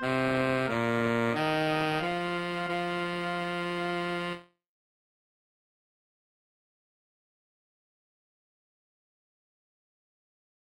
Música